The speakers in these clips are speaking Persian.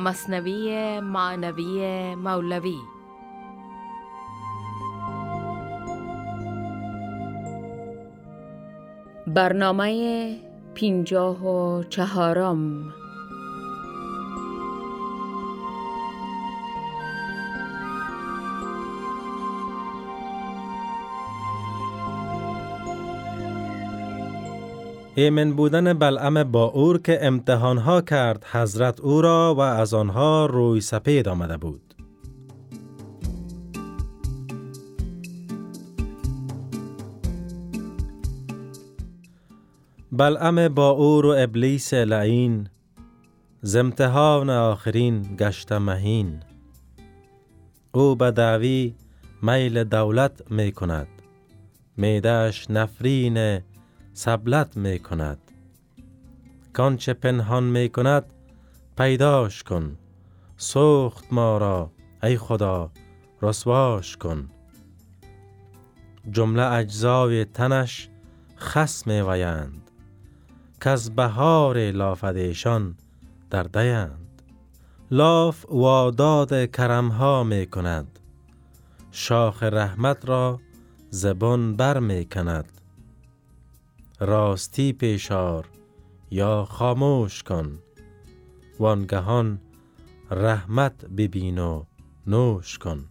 مصنوی معنوی مولوی. برنامه پینجاه و چهارم. ایمن بودن بلعم با اور که امتحانها کرد حضرت او را و از آنها روی سپید آمده بود. بلعم با اور و ابلیس لعین زمتحان آخرین گشت مهین او به دعوی میل دولت می کند میدهش نفرین سبلت می کند کانچه پنهان می کند پیداش کن. سوخت ما را ای خدا رسواش کن. جمله اجزای تنش خس می ویند که از بهار لافدیشان در دیند لاف واداد کرمها می کند شاخ رحمت را زبان بر می کند راستی پیشار یا خاموش کن. وانگهان رحمت ببین و نوش کن.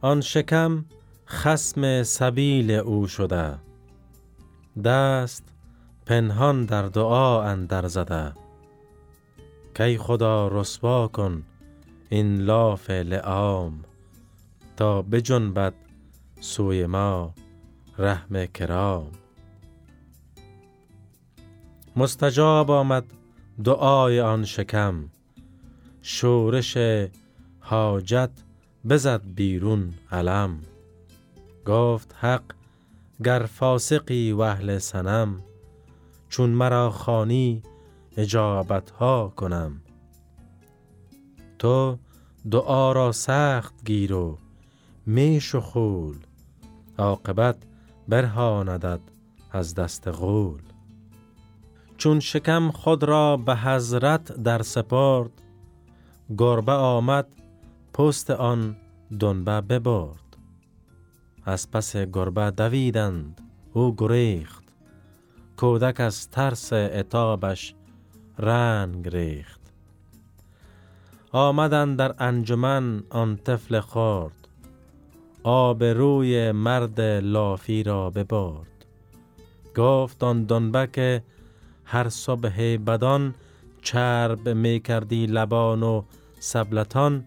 آن شکم خسم سبیل او شده. دست پنهان در دعا اندر زده. کی خدا رسوا کن این لاف لعام تا بجنبد سوی ما رحم کرام. مستجاب آمد دعای آن شکم. شورش حاجت بزد بیرون علم. گفت حق گر فاسقی و اهل سنم چون مرا خانی اجابت ها کنم. تو دعا را سخت گیر و میش و خول عاقبت برهاندد از دست غول. چون شکم خود را به حضرت در سپارد گربه آمد پست آن دنبه ببرد. از پس گربه دویدند او گریخت کودک از ترس اتابش رنگ ریخت. آمدند در انجمن آن طفل خورد آب روی مرد لافی را ببرد. گفت آن دنبه که هر صبح بدان چرب می کردی لبان و سبلتان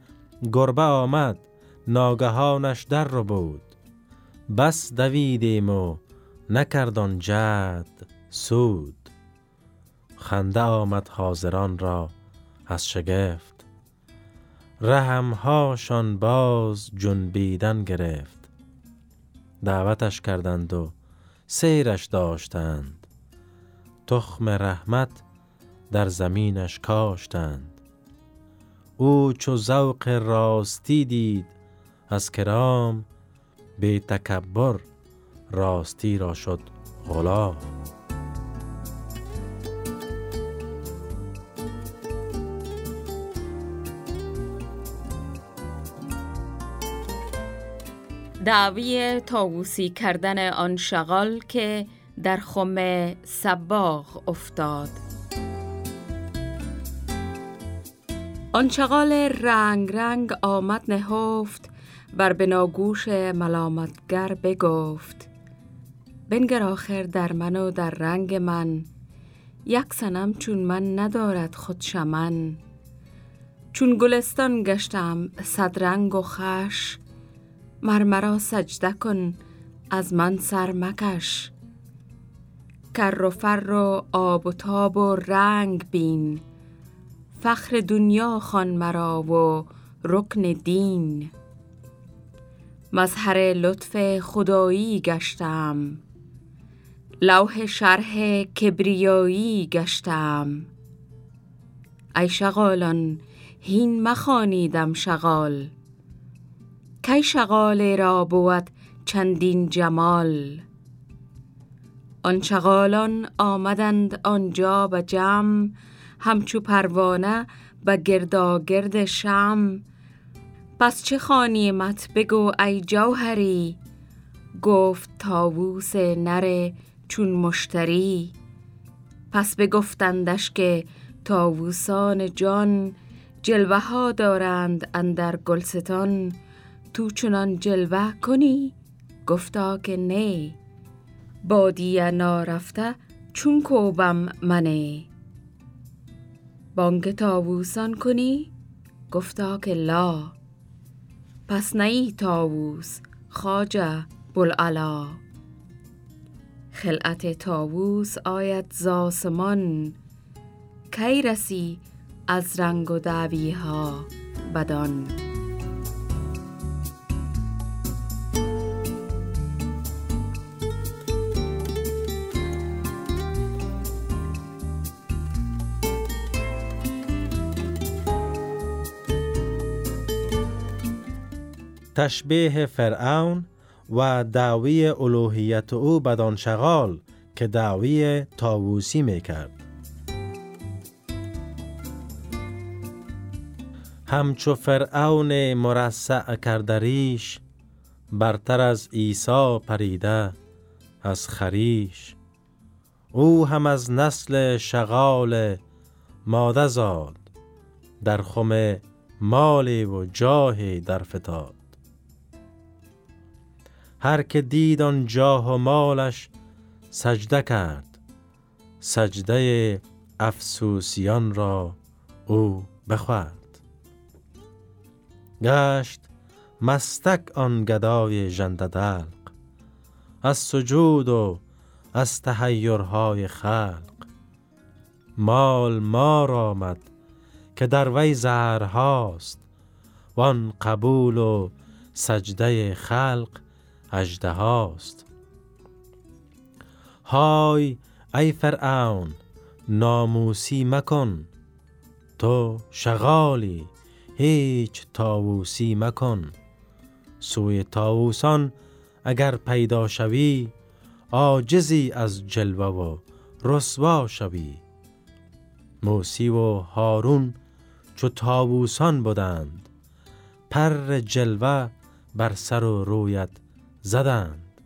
گربه آمد ناگهانش در رو بود. بس دویدیم و نکردان جد سود. خنده آمد حاضران را از شگفت. رحمهاشان باز جنبیدن گرفت. دعوتش کردند و سیرش داشتند. تخم رحمت در زمینش کاشتند. او چو ذوق راستی دید از کرام به تکبر راستی را شد غلام. دعوی تاووسی کردن آن شغال که در خم سباغ افتاد. آن چغال رنگ رنگ آمد نهفت بر بناگوش ملامتگر بگفت. بنگر آخر در من و در رنگ من یک سنم چون من ندارد خود شمن. چون گلستان گشتم صد رنگ و خش مرمرا سجده کن از من سر مکش. کر و فر و آب و تاب و رنگ بین. فخر دنیا خان مرا و رکن دین. مظهر لطف خدایی گشتم. لوح شرح کبریایی گشتم. ای شغالان هین مخانیدم شغال. کی شغال را بود چندین جمال؟ آن شغالان آمدند آنجا به جمع همچو پروانه به گرداگرد شم پس چه مت بگو ای جوهری؟ گفت تاووس نره چون مشتری. پس بگفتندش که تاووسان جان جلوه ها دارند اندر گلستان. تو چنان جلوه کنی؟ گفتا که نه. بادیه نارفته چون کوبم منه. بانگ تاووسان کنی؟ گفتا که لا. پس نئی تاووس خاجه بلعلا خلعت تاووس آید زاسمان کی رسی از رنگ و دعوی ها بدان؟ تشبیه فرعون و دعوی الوهیت او بدان شغال که دعوی تاووسی می کرد. همچو فرعون مرسع کردریش برتر از عیسی پریده از خریش او هم از نسل شغال ماده زاد در خم مالی و جاهی در فتاد هر که دید آن جاه و مالش سجده کرد سجده افسوسیان را او بخورد. گشت مستک آن گدای ژنده از سجود و از تحیرهای خلق. مال مار آمد که در وی زهرهاست وان قبول و سجده خلق اجده هاست. های ای فرعون ناموسی مکن. تو شغالی هیچ تاووسی مکن. سوی تاووسان اگر پیدا شوی عاجزی از جلوه و رسوا شوی. موسی و هارون چو تاووسان بودند پر جلوه بر سر و رویت زدند.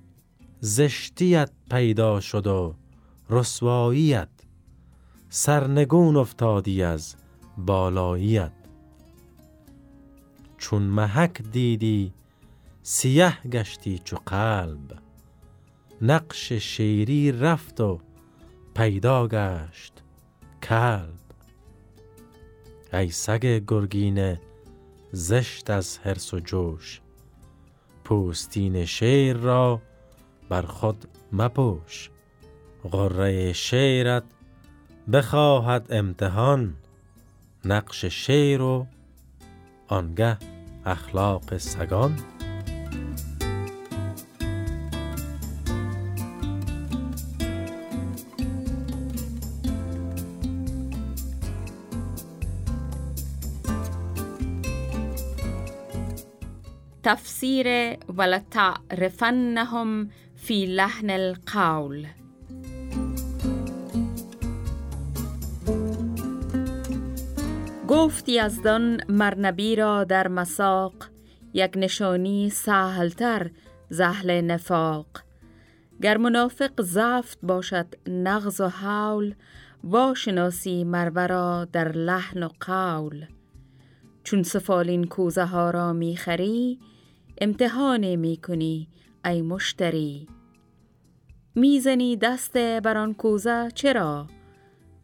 زشتیت پیدا شد و رسواییت. سرنگون افتادی از بالاییت. چون محک دیدی سیه گشتی چو قلب. نقش شیری رفت و پیدا گشت کلب. ای سگ گرگینه زشت از هرس و جوش. پوستین شیر را بر خود مپوش. غره شیرت بخواهد امتحان نقش شیر و آنگه اخلاق سگان. تفسیر ولتعرفنهم فی لحن القول. گفت یزدان مرنبی را در مساق یک نشانی سهلتر زهل نفاق. گر منافق زفت باشد نغز و حول واشناسی مرورا در لحن و قول. چون سفالین کوزه ها را می‌خری امتحان می کنی ای مشتری. می‌زنی دست بر آن کوزه چرا؟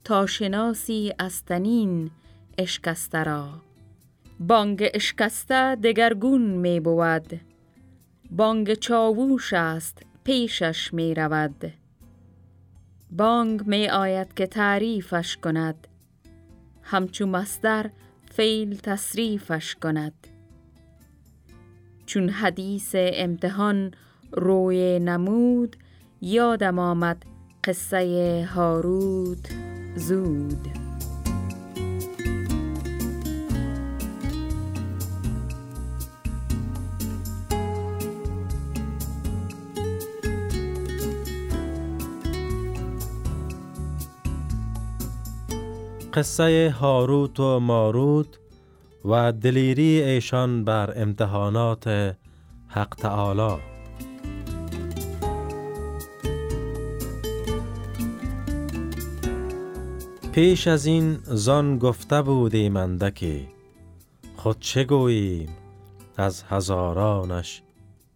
تا شناسی استنین اشکسته را. بانگ اشکسته دگرگون می بود. بانگ چاووش است پیشش می رود. بانگ می آید که تعریفش کند. همچو مصدر فیل تصریفش کند. چون حدیث امتحان روی نمود یادم آمد قصه هارود زود. قصه هاروت و ماروت و دلیری ایشان بر امتحانات حق تعالی. پیش از این زان گفته بودی مندکی خود چه گوییم از هزارانش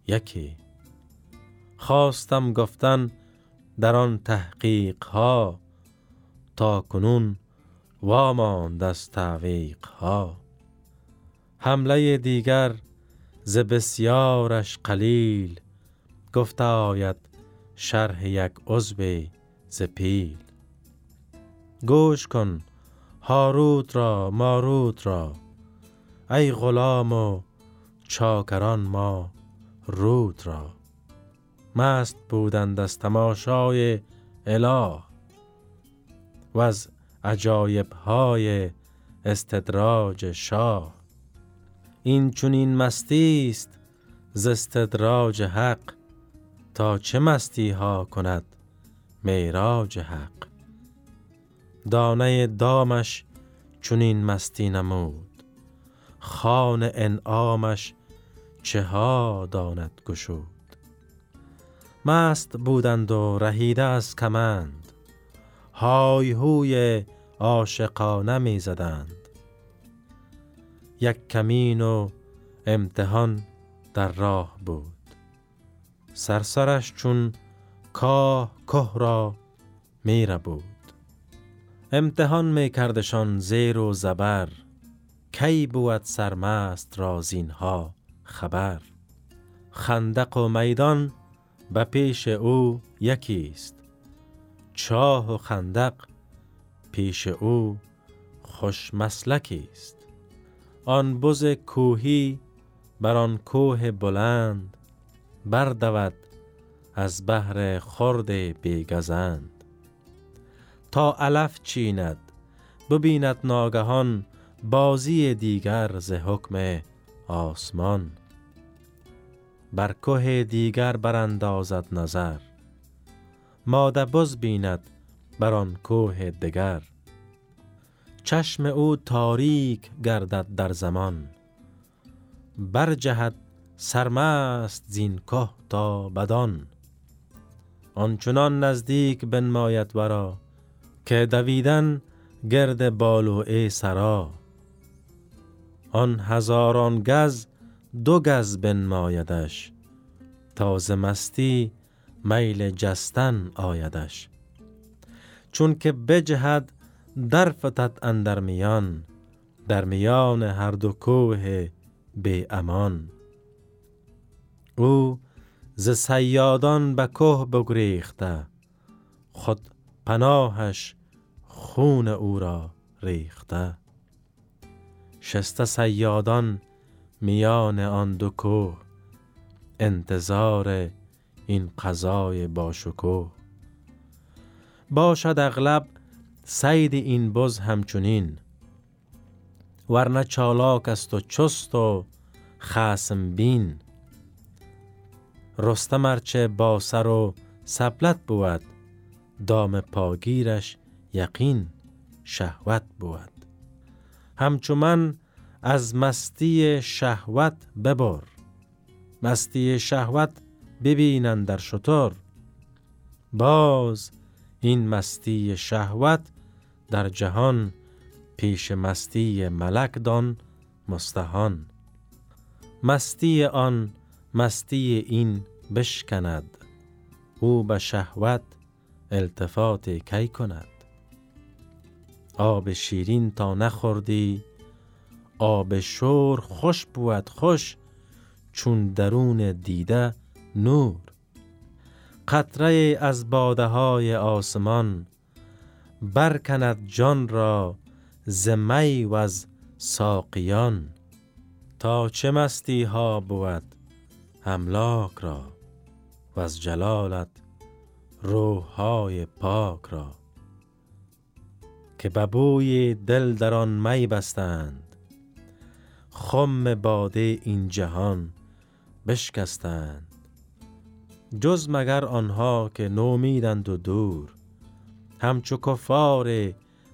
یکی؟ خواستم گفتن در آن تحقیق ها تا کنون واماند از تعویق ها حمله دیگر ز بسیارش قلیل گفته آید شرح یک عضو ز پیل. گوش کن هاروت را ماروت را ای غلام و چاکران ما رود را. مست بودند از تماشای اله و از عجایب های استدراج شاه. این چونین مستی است ز استدراج حق. تا چه مستی ها کند میراج حق؟ دانه دامش چونین مستی نمود. خان انعامش چه ها داند گشود؟ مست بودند و رهیده از کمند. های هوی عاشقانه می زدند. یک کمین و امتحان در راه بود. سرسرش چون کاه که را می بود امتحان می کردشان زیر و زبر. کی بود سرمست را زینها خبر؟ خندق و میدان به پیش او یکی است چاه و خندق پیش او خوش مسلکی است آن بز کوهی بر آن کوه بلند بردود از بهر خرد بیگزند. تا علف چیند ببیند ناگهان بازی دیگر ز حکم آسمان. بر کوه دیگر براندازد نظر ماده بز بیند بر آن کوه دگر. چشم او تاریک گردد در زمان. برجهد سرمست زین که تا بدان. آنچنان نزدیک بنماید ورا که دویدن گرد بالو سرا. آن هزاران گز دو گز بنمایدش تازه مستی میل جستن آیدش. چون که بجهد در فتد اندر میان در میان هر دو کوه بی امان. او ز سیادان به کوه بگریخته خود پناهش خون او را ریخته. شسته سیادان میان آن دو کوه انتظار این قضای باشکوه. باشد اغلب سید این بز همچنین. ورنه چالاک است و چست و خاسم بین. رستم ارچه با سر و سبلت بود دام پاگیرش یقین شهوت بود. همچو من از مستی شهوت ببر. مستی شهوت ببینن در شطور باز این مستی شهوت در جهان پیش مستی ملک دان مستهان. مستی آن مستی این بشکند. او به شهوت التفات کی کند. آب شیرین تا نخوردی آب شور خوش بود خوش چون درون دیده نور. قطره از باده های آسمان برکند جان را زمی و از ساقیان. تا چه مستی ها بود املاک را و از جلالت روحهای پاک را. که ببوی دل در آن می بستند خم باده این جهان بشکستند. جز مگر آنها که نومیدند و دور همچو کفار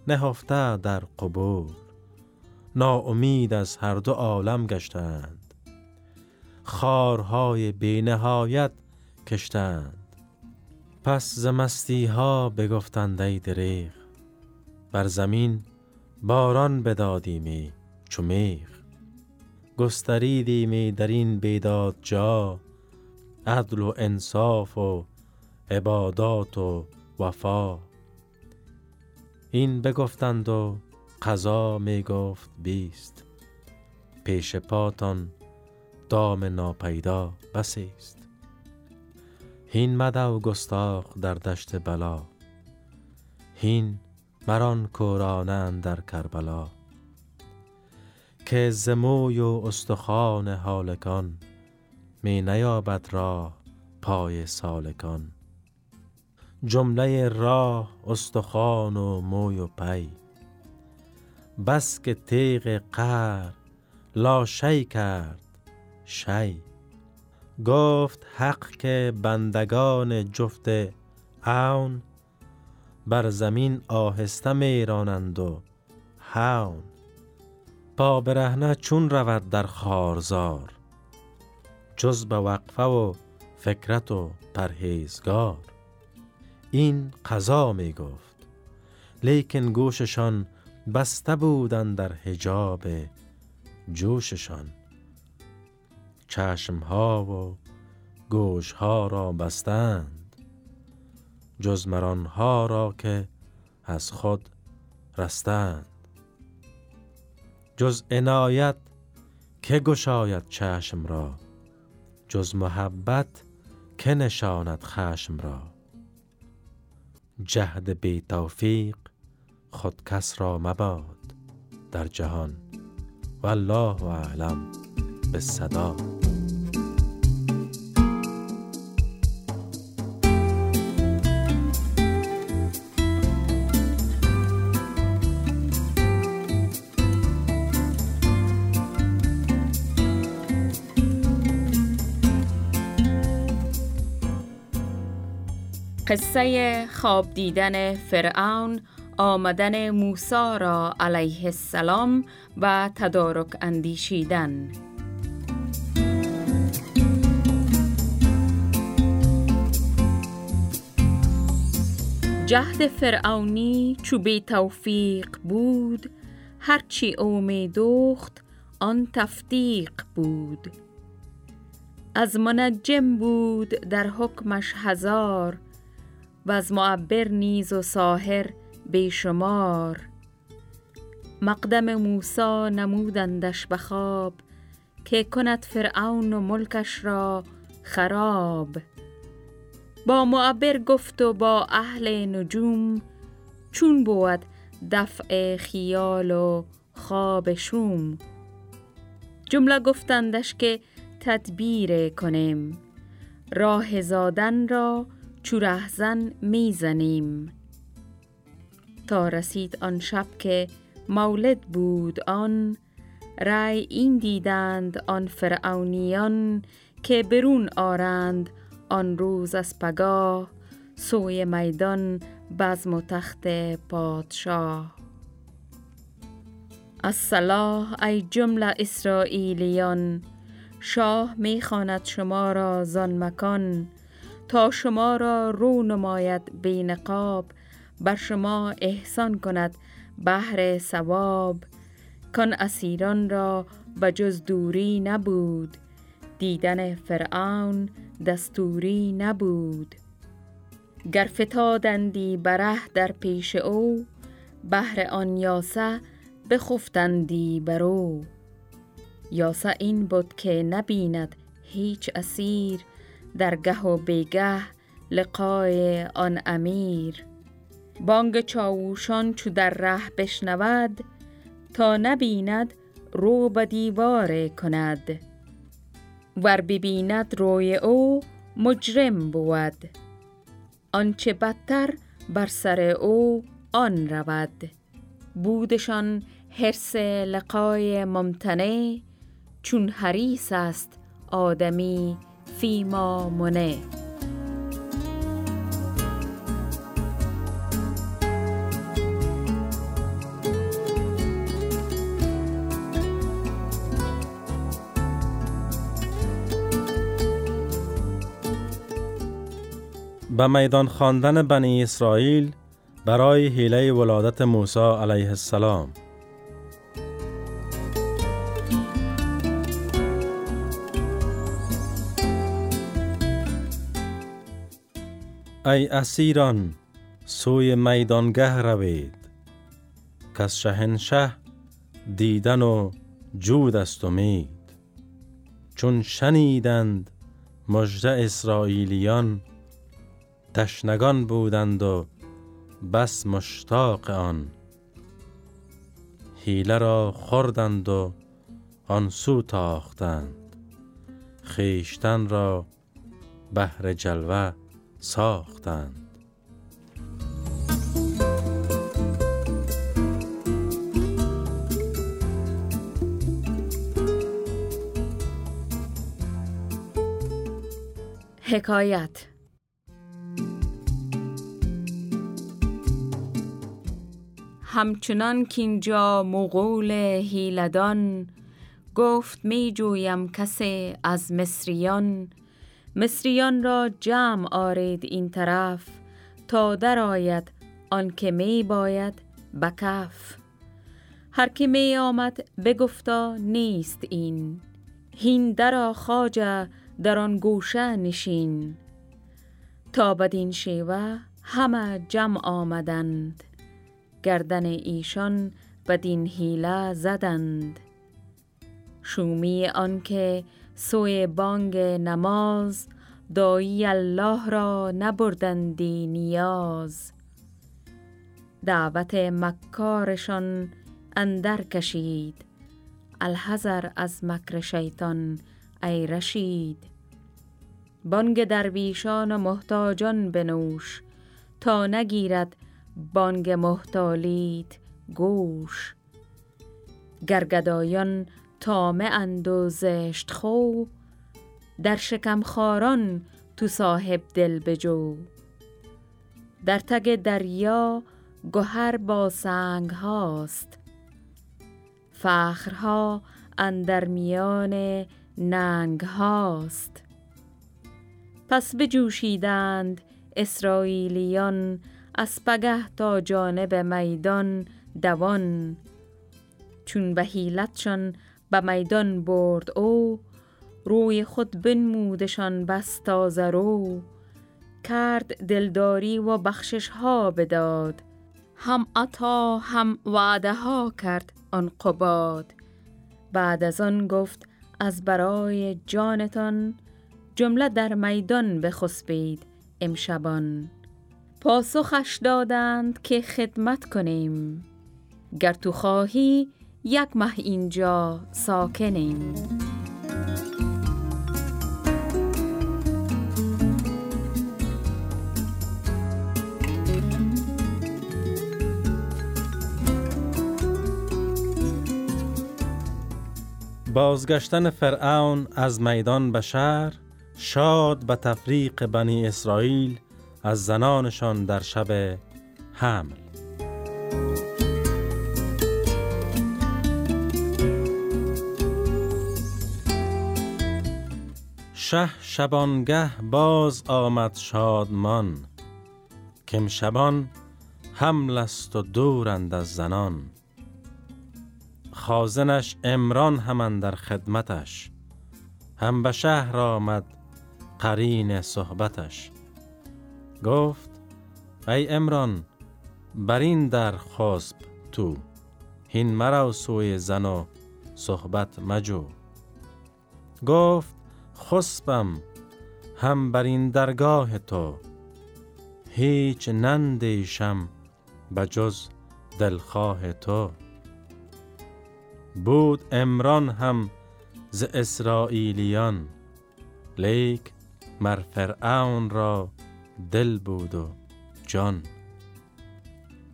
نهفته در قبور. ناامید از هر دو عالم گشتند. خارهای بینهایت کشتند. پس زمستی ها بگفتند ای دریغ بر زمین باران بدادیمی چو میغ. گستریدیمی در این بیداد جا عدل و انصاف و عبادات و وفا. این بگفتند و قضا می گفت بیست. پیش پاتان دام ناپیدا بسیست. هین مدو گستاخ در دشت بلا. هین مران کورانند در کربلا. که زموی و استخوان حالکان می نیابد راه پای سالکان. جمله راه استخوان و موی و پی. بس که تیغ قهر لا شی کرد شی. گفت حق که بندگان جفت عون بر زمین آهسته میرانند و هون. پا برهنه چون رود در خارزار جز به وقفه و فکرت و پرهیزگار. این قضا می گفت. لیکن گوششان بسته بودن در حجاب جوششان. چشمها و گوشها را بستند. جز مرانها را که از خود رستند. جز عنایت که گشاید چشم را. جز محبت که نشاند خشم را. جهد بی توفیق خود کس را مباد در جهان. والله اعلم بالصدا قصه خواب دیدن فرعون آمدن موسی را علیه السلام و تدارک اندیشیدن. جهد فرعونی چوبی توفیق بود هرچی امیدوخت آن تفتیق بود. از منجم بود در حکمش هزار و از معبر نیز و ساهر بیشمار مقدم موسا نمودندش به خواب که کند فرعون و ملکش را خراب. با معبر گفت و با اهل نجوم چون بود دفع خیال و خواب شوم. جمله گفتندش که تدبیر کنیم. راه زادن را چو رهزن می‌زنیم. تا رسید آن شب که مولد بود آن رای این دیدند آن فرعونیان که برون آرند آن روز از پگاه سوی میدان بزم و تخت پادشاه. از صلاح ای جمله اسرائیلیان شاه می‌خواند شما را زان مکان تا شما را رو نماید بی نقاب بر شما احسان کند بهر ثواب. کان اسیران را به جز دوری نبود دیدن فرعون دستوری نبود. گر فتادندی بره در پیش او بهر آن یاسه بخفتندی برو یاسه این بود که نبیند هیچ اسیر در گه و بیگه لقای آن امیر. بانگ چاووشان چو در ره بشنود تا نبیند رو به دیوار کند. ور ببیند روی او مجرم بود آنچه بدتر بر سر او آن رود. بودشان حرس لقای ممتنه چون حریص است آدمی فیما منه به میدان خواندن بنی اسرائیل برای هیله ولادت موسی علیه السلام. ای اسیران سوی میدانگه روید. کس شهنشه دیدن و جود است امید. چون شنیدند مجد اسرائیلیان تشنگان بودند و بس مشتاق آن. حیله را خوردند و آن سو تاختند. خیشتن را بهر جلوه ساختند. حکایت. همچنان که اینجا مغول هیلدان گفت می جویم کسی از مصریان. مصریان را جمع آرید این طرف تا درآید آنکه می باید بکف. هر که می آمد بگفتا نیست این. هین درا خاجه در آن گوشه نشین. تا بدین شیوه همه جمع آمدند. گردن ایشان بدین حیله زدند. شومی آنکه سوی بانگ نماز دایی الله را نبردندی نیاز. دعوت مکارشان اندر کشید الحذر از مکر شیطان ای رشید. بانگ درویشان و محتاجان بنوش تا نگیرد بانگ محتالیت گوش. گرگدایان تامه اند خو در شکم خاران تو صاحب دل بجو. در تگ دریا گهر با سنگ هاست فخرها اندر میان ننگ هاست. پس بجوشیدند اسرائیلیان از پگه تا جانب میدان دوان چون به حیلتشان به میدان برد او روی خود بنمودشان بس تازه رو کرد دلداری و بخشش ها بداد. هم عطا هم وعده ها کرد آن قباد. بعد از آن گفت از برای جانتان جمله در میدان بخسبید امشبان. پاسخش دادند که خدمت کنیم. گر تو خواهی یک ماه اینجا ساکنیم. بازگشتن فرعون از میدان به شهر شاد به تفریق بنی اسرائیل از زنانشان در شب حمل. شه شبانگه باز آمد شادمان. کم شبان حمل است و دورند از زنان. خازنش امران همان در خدمتش. هم به شهر آمد قرین صحبتش. گفت ای امران بر این در خسب تو. هین مرا سوی زن و صحبت مجو. گفت خسبم هم بر این درگاه تو هیچ نندیشم به جز دلخواه تو. بود امران هم ز اسرائیلیان لیک مر فرعون را دل بود و جان.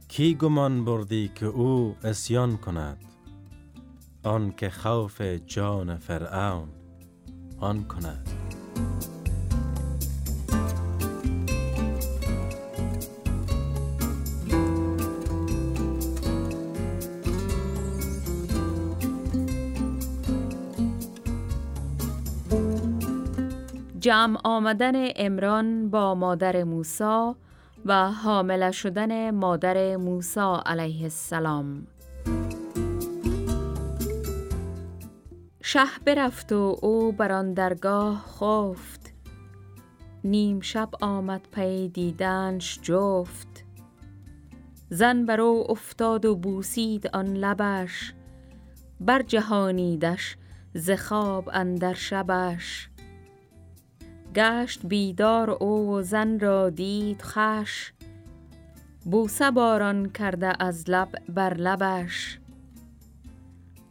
کی گمان بردی که او اسیان کند؟ آن که خوف جان فرعون. آن کند. جمع آمدن امران با مادر موسا و حامله شدن مادر موسا علیه السلام. شه برفت و او بر آن درگاه خفت. نیم شب آمد پی دیدنش جفت. زن بر او افتاد و بوسید آن لبش. بر جهانیدش ز خواب اندر شبش. گشت بیدار او و زن را دید خش بوسه باران کرده از لب بر لبش.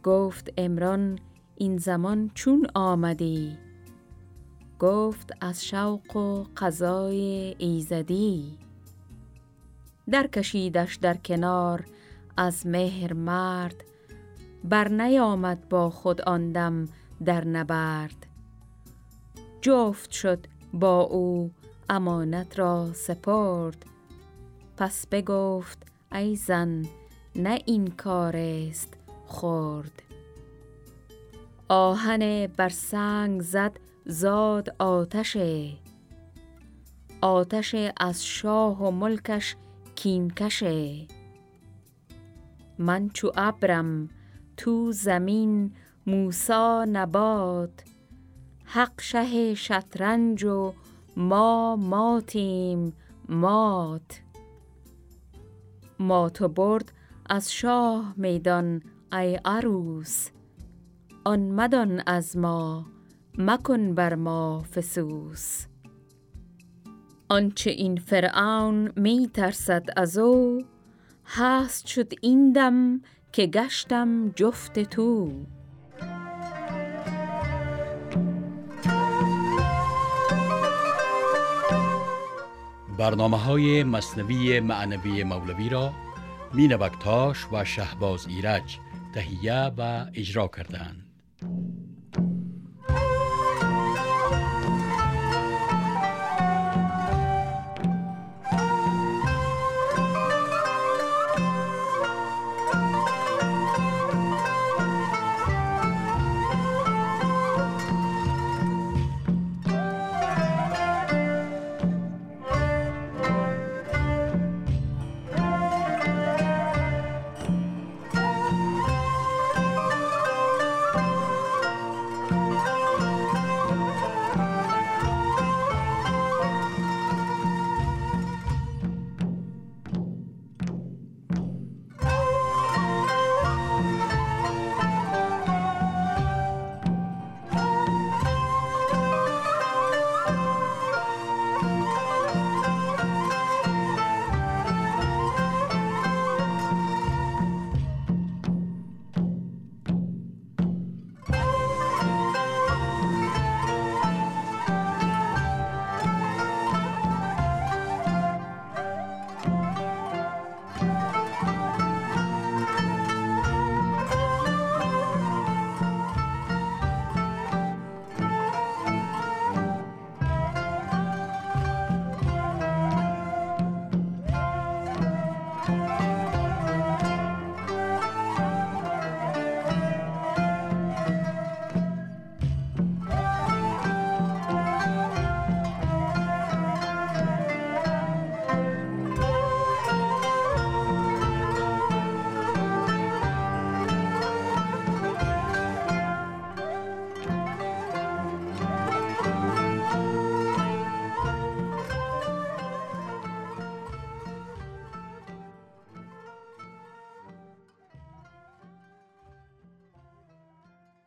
گفت امران این زمان چون آمدی؟ گفت از شوق و قضای ایزدی. در کشیدش در کنار از مهر مرد بر نیامد با خود آندم در نبرد. جفت شد با او امانت را سپرد. پس بگفت ای زن نه این کار است خورد آهن بر سنگ زد زاد آتشه آتش از شاه و ملکش کینکشه من چو ابرم تو زمین موسا نبات. حق شه شطرنج و ما ماتیم مات. مات و برد از شاه میدان ای عروس. آن مدان از ما مکن بر ما فسوس آنچه این فرعون می ترسد از او هست شد این دم که گشتم جفت تو برنامه های مصنوی معنوی مولوی را مینوکتاش و شهباز ایرج تهیه و اجرا کردند.